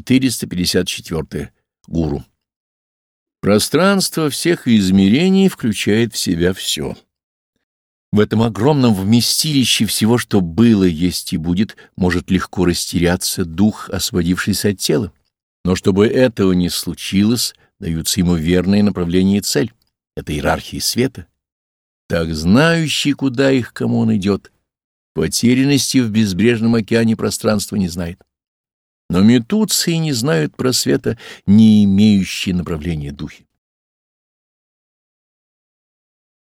454. Гуру. Пространство всех измерений включает в себя все. В этом огромном вместилище всего, что было, есть и будет, может легко растеряться дух, освободившийся от тела. Но чтобы этого не случилось, даются ему верные направления и цель. Это иерархия света. Так знающий, куда их, кому он идет, потерянности в безбрежном океане пространства не знает. Но метутся и не знают просвета, не имеющие направления духи.